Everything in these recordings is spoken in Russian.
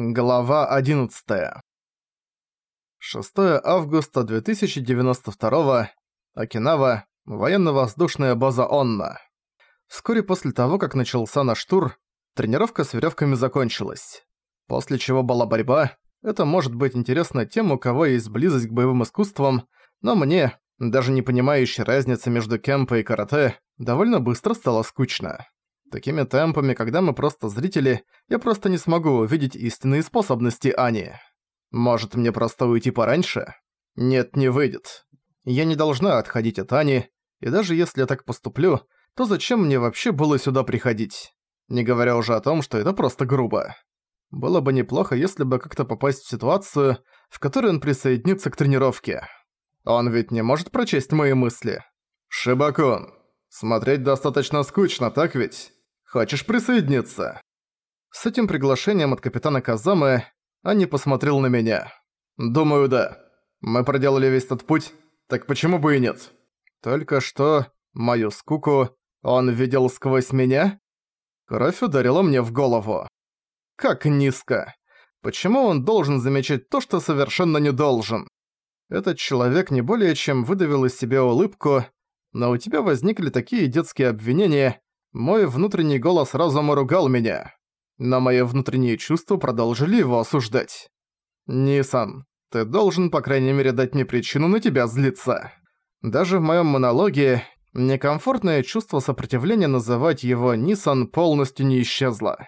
Глава 11. 6 августа 2092. Окинава. Военно-воздушная база Онна. Вскоре после того, как начался наш тур, тренировка с веревками закончилась. После чего была борьба. Это может быть интересно тем, у кого есть близость к боевым искусствам, но мне, даже не понимающей разницы между кемпо и карате, довольно быстро стало скучно. Такими темпами, когда мы просто зрители, я просто не смогу увидеть истинные способности Ани. Может, мне просто уйти пораньше? Нет, не выйдет. Я не должна отходить от Ани, и даже если я так поступлю, то зачем мне вообще было сюда приходить? Не говоря уже о том, что это просто грубо. Было бы неплохо, если бы как-то попасть в ситуацию, в которой он присоединится к тренировке. Он ведь не может прочесть мои мысли. «Шибакон, смотреть достаточно скучно, так ведь?» Хочешь присоединиться?» С этим приглашением от капитана Казамы Анни посмотрел на меня. «Думаю, да. Мы проделали весь этот путь, так почему бы и нет? Только что мою скуку он видел сквозь меня?» Кровь ударила мне в голову. Как низко. Почему он должен замечать то, что совершенно не должен? Этот человек не более чем выдавил из себя улыбку, но у тебя возникли такие детские обвинения, мой внутренний голос разума ругал меня, но мои внутренние чувства продолжили его осуждать. «Нисан, ты должен, по крайней мере, дать мне причину на тебя злиться». Даже в моем монологе некомфортное чувство сопротивления называть его Нисан полностью не исчезло.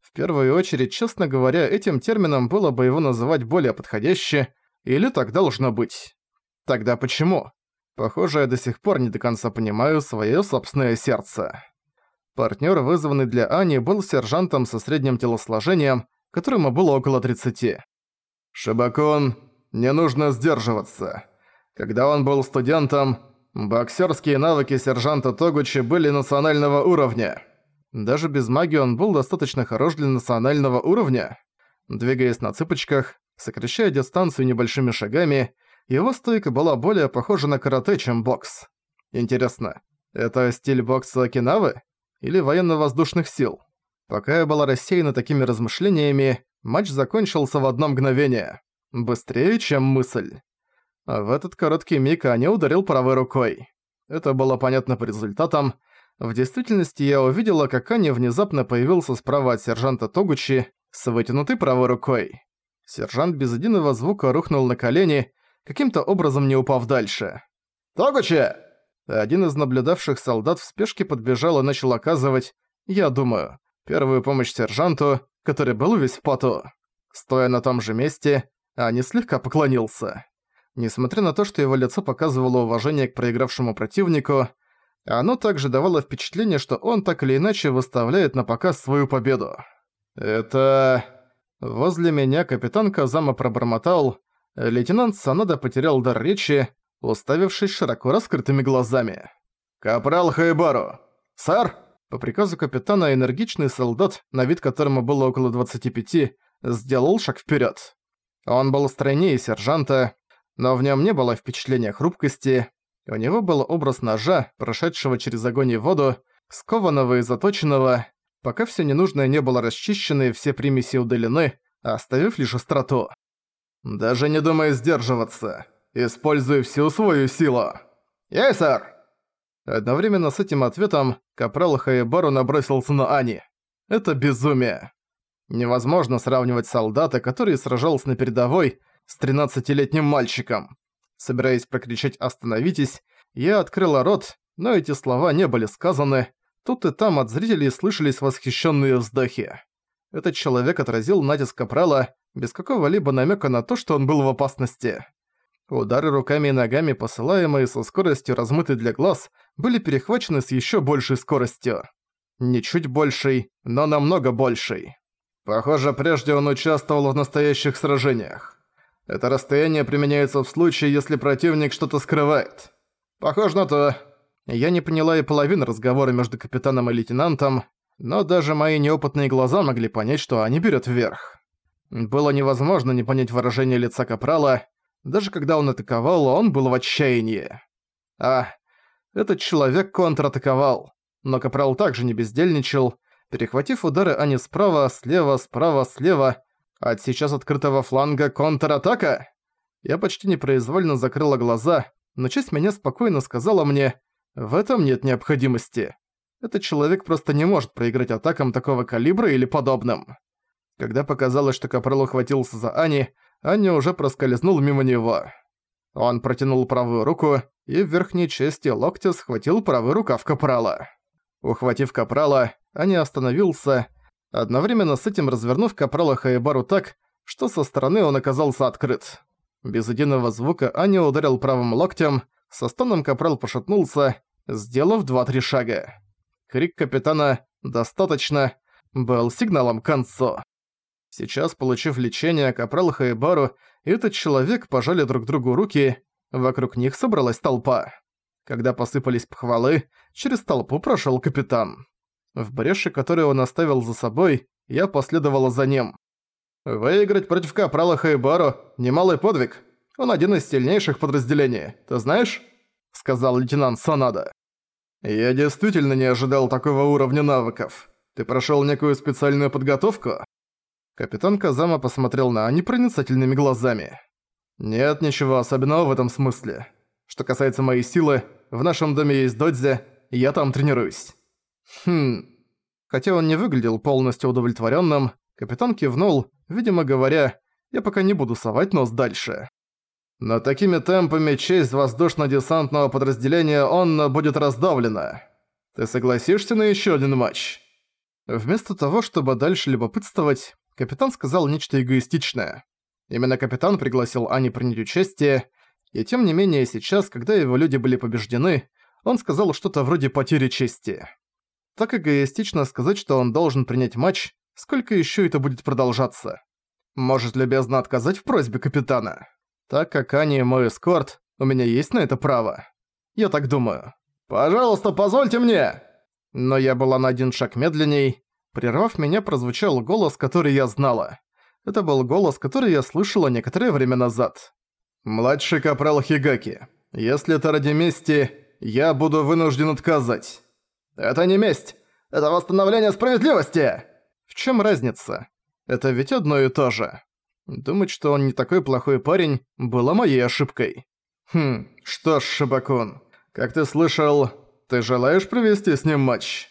В первую очередь, честно говоря, этим термином было бы его называть более подходяще, или так должно быть. Тогда почему? Похоже, я до сих пор не до конца понимаю свое собственное сердце. Партнёр, вызванный для Ани, был сержантом со средним телосложением, которому было около 30. «Шибакон, не нужно сдерживаться. Когда он был студентом, боксерские навыки сержанта Тогучи были национального уровня. Даже без магии он был достаточно хорош для национального уровня. Двигаясь на цыпочках, сокращая дистанцию небольшими шагами, его стойка была более похожа на карате, чем бокс. Интересно, это стиль бокса Окинавы? Или военно-воздушных сил. Пока я была рассеяна такими размышлениями, матч закончился в одно мгновение. Быстрее, чем мысль. А в этот короткий миг Аня ударил правой рукой. Это было понятно по результатам. В действительности я увидела, как Аня внезапно появился справа от сержанта Тогучи с вытянутой правой рукой. Сержант без единого звука рухнул на колени, каким-то образом не упав дальше. «Тогучи!» Один из наблюдавших солдат в спешке подбежал и начал оказывать, я думаю, первую помощь сержанту, который был весь в поту. Стоя на том же месте, Ани слегка поклонился. Несмотря на то, что его лицо показывало уважение к проигравшему противнику, оно также давало впечатление, что он так или иначе выставляет на показ свою победу. «Это...» Возле меня капитан Казама пробормотал, лейтенант Санада потерял дар речи, уставившись широко раскрытыми глазами. «Капрал Хайбару! Сэр!» По приказу капитана энергичный солдат, на вид которому было около 25, сделал шаг вперед. Он был стройнее сержанта, но в нем не было впечатления хрупкости. У него был образ ножа, прошедшего через огонь и воду, скованного и заточенного, пока все ненужное не было расчищено и все примеси удалены, оставив лишь остроту. «Даже не думай сдерживаться. Используй всю свою силу!» «Есть, сэр!» Одновременно с этим ответом Капрал Хаебару набросился на Ани. Это безумие. Невозможно сравнивать солдата, который сражался на передовой, с 13-летним мальчиком. Собираясь прокричать «Остановитесь!», я открыла рот, но эти слова не были сказаны. Тут и там от зрителей слышались восхищенные вздохи. Этот человек отразил натиск Капрала без какого-либо намека на то, что он был в опасности. Удары руками и ногами, посылаемые со скоростью размытой для глаз, были перехвачены с еще большей скоростью. Не чуть большей, но намного большей. Похоже, прежде он участвовал в настоящих сражениях. Это расстояние применяется в случае, если противник что-то скрывает. Похоже на то. Я не поняла и половины разговора между капитаном и лейтенантом, но даже мои неопытные глаза могли понять, что они берут вверх. Было невозможно не понять выражение лица Капрала, даже когда он атаковал, он был в отчаянии. А, этот человек контратаковал. Но Капрал также не бездельничал, перехватив удары Ани справа, слева, справа, слева, От сейчас открытого фланга контратака? Я почти непроизвольно закрыла глаза, но часть меня спокойно сказала мне, в этом нет необходимости. Этот человек просто не может проиграть атакам такого калибра или подобным. Когда показалось, что Капрал ухватился за Ани, Аня уже проскользнул мимо него. Он протянул правую руку и в верхней части локтя схватил правый рукав Капрала. Ухватив Капрала, Аня остановился, одновременно с этим развернув Капрала Хаебару так, что со стороны он оказался открыт. Без единого звука Аня ударил правым локтем, со стоном Капрал пошатнулся, сделав два-три шага. Крик капитана «Достаточно!» был сигналом к концу. Сейчас, получив лечение, Капрал Хайбару и этот человек пожали друг другу руки, вокруг них собралась толпа. Когда посыпались похвалы, через толпу прошел капитан. В бреши, которую он оставил за собой, я последовала за ним. «Выиграть против Капрала Хайбару – немалый подвиг. Он один из сильнейших подразделений, ты знаешь?» – сказал лейтенант Санада. «Я действительно не ожидал такого уровня навыков. Ты прошёл некую специальную подготовку?» Капитан Казама посмотрел на Ани проницательными глазами. «Нет ничего особенного в этом смысле. Что касается моей силы, в нашем доме есть додзе, и я там тренируюсь». «Хм...» Хотя он не выглядел полностью удовлетворённым, капитан кивнул, видимо говоря, «Я пока не буду совать нос дальше». Но такими темпами честь воздушно-десантного подразделения Онна будет раздавлена. Ты согласишься на еще один матч?» Вместо того, чтобы дальше любопытствовать, капитан сказал нечто эгоистичное. Именно капитан пригласил Ани принять участие, и тем не менее сейчас, когда его люди были побеждены, он сказал что-то вроде потери чести. Так эгоистично сказать, что он должен принять матч, сколько еще это будет продолжаться? Может любезно отказать в просьбе капитана? Так как Ани мой эскорт, у меня есть на это право. Я так думаю. «Пожалуйста, позвольте мне!» Но я была на один шаг медленней. Прервав меня, прозвучал голос, который я знала. Это был голос, который я слышала некоторое время назад. «Младший капрал Хигаки, если это ради мести, я буду вынужден отказать». «Это не месть! Это восстановление справедливости!» «В чем разница? Это ведь одно и то же». Думать, что он не такой плохой парень, было моей ошибкой. Хм, что ж, Шибакун, как ты слышал, ты желаешь провести с ним матч?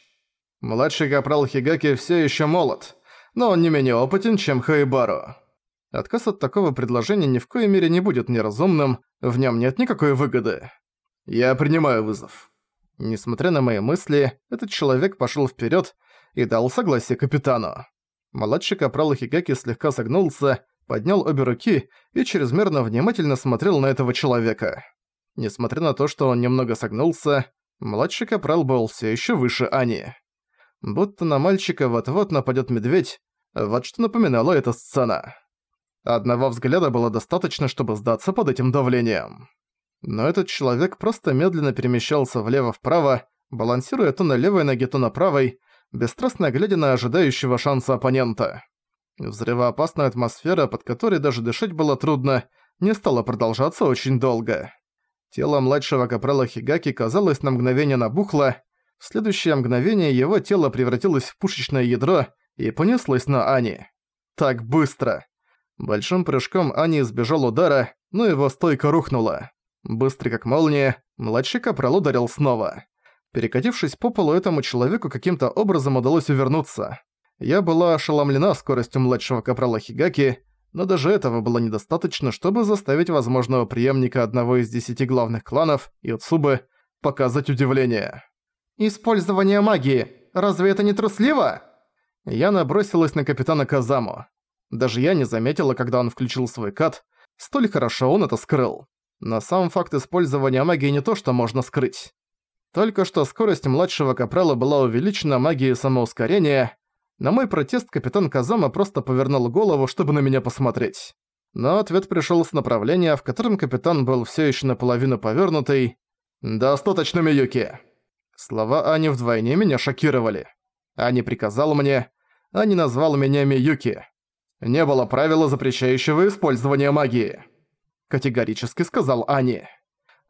Младший капрал Хигаки все еще молод, но он не менее опытен, чем Хайбару. Отказ от такого предложения ни в коей мере не будет неразумным, в нем нет никакой выгоды. Я принимаю вызов. Несмотря на мои мысли, этот человек пошел вперед и дал согласие капитану. Младший капрал Хигаки слегка согнулся, поднял обе руки и чрезмерно внимательно смотрел на этого человека. Несмотря на то, что он немного согнулся, младший капрал был все еще выше Ани. Будто на мальчика вот-вот нападет медведь, вот что напоминала эта сцена. Одного взгляда было достаточно, чтобы сдаться под этим давлением. Но этот человек просто медленно перемещался влево-вправо, балансируя то на левой ноге, то на правой, бесстрастно глядя на ожидающего шанса оппонента. Взрывоопасная атмосфера, под которой даже дышать было трудно, не стала продолжаться очень долго. Тело младшего капрала Хигаки, казалось, на мгновение набухло, в следующее мгновение его тело превратилось в пушечное ядро и понеслось на Ани. Так быстро. Большим прыжком Ани избежал удара, но его стойка рухнула. Быстрый как молния, младший капрал ударил снова. Перекатившись по полу этому человеку каким-то образом удалось увернуться. Я была ошеломлена скоростью младшего капрала Хигаки, но даже этого было недостаточно, чтобы заставить возможного преемника одного из десяти главных кланов, Юцубы, показать удивление. «Использование магии! Разве это не трусливо?» Я набросилась на капитана Казаму. Даже я не заметила, когда он включил свой кат, столь хорошо он это скрыл. Но сам факт использования магии не то, что можно скрыть. Только что скорость младшего капрала была увеличена магией самоускорения, на мой протест капитан Казама просто повернул голову, чтобы на меня посмотреть. Но ответ пришёл с направления, в котором капитан был всё ещё наполовину повёрнутый. «Достаточно, Миюки!» Слова Ани вдвойне меня шокировали. Ани приказал мне, Ани назвал меня Миюки. Не было правила, запрещающего использование магии. Категорически сказал Ани.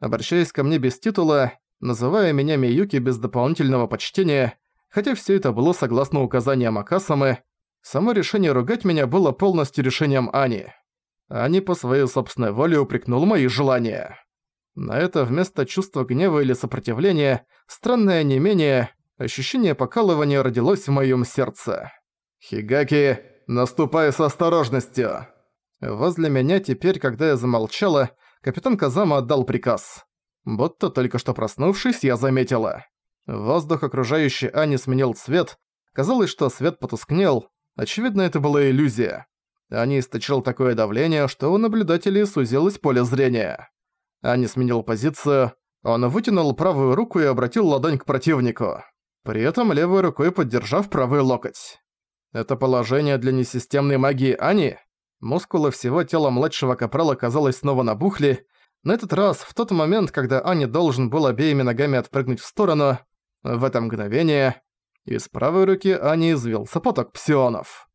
Обращаясь ко мне без титула, называя меня Миюки без дополнительного почтения, хотя все это было согласно указаниям Акасамы, Само решение ругать меня было полностью решением Ани. Ани по своей собственной воле упрекнул мои желания. На это вместо чувства гнева или сопротивления, странное менее ощущение покалывания родилось в моем сердце. «Хигаки, наступай с осторожностью!» Возле меня теперь, когда я замолчала, капитан Казама отдал приказ. Будто только что проснувшись, я заметила. Воздух, окружающий Ани, сменил цвет. Казалось, что свет потускнел. Очевидно, это была иллюзия. Ани источил такое давление, что у наблюдателей сузилось поле зрения. Ани сменил позицию. Он вытянул правую руку и обратил ладонь к противнику. При этом левой рукой поддержав правый локоть. Это положение для несистемной магии Ани? Мускулы всего тела младшего капрала, казалось, снова набухли. На этот раз, в тот момент, когда Ани должен был обеими ногами отпрыгнуть в сторону, в это мгновение из правой руки Ани извился поток псионов.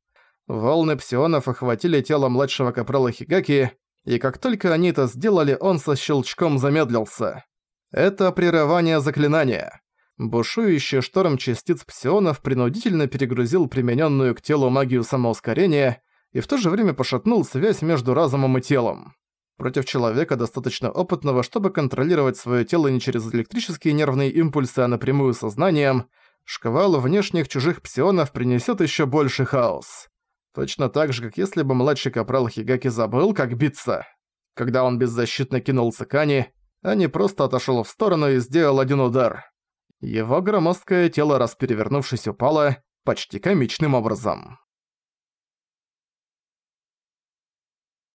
Волны псионов охватили тело младшего капрала Хигаки, и как только они это сделали, он со щелчком замедлился. Это прерывание заклинания. Бушующий шторм частиц псионов принудительно перегрузил примененную к телу магию самоускорения и в то же время пошатнул связь между разумом и телом. Против человека, достаточно опытного, чтобы контролировать свое тело не через электрические нервные импульсы, а напрямую сознанием, шквал внешних чужих псионов принесет еще больше хаос. Точно так же, как если бы младший капрал Хигаки забыл, как биться. Когда он беззащитно кинулся к Ани, Ани просто отошел в сторону и сделал один удар. Его громоздкое тело, расперевернувшись, упало почти комичным образом.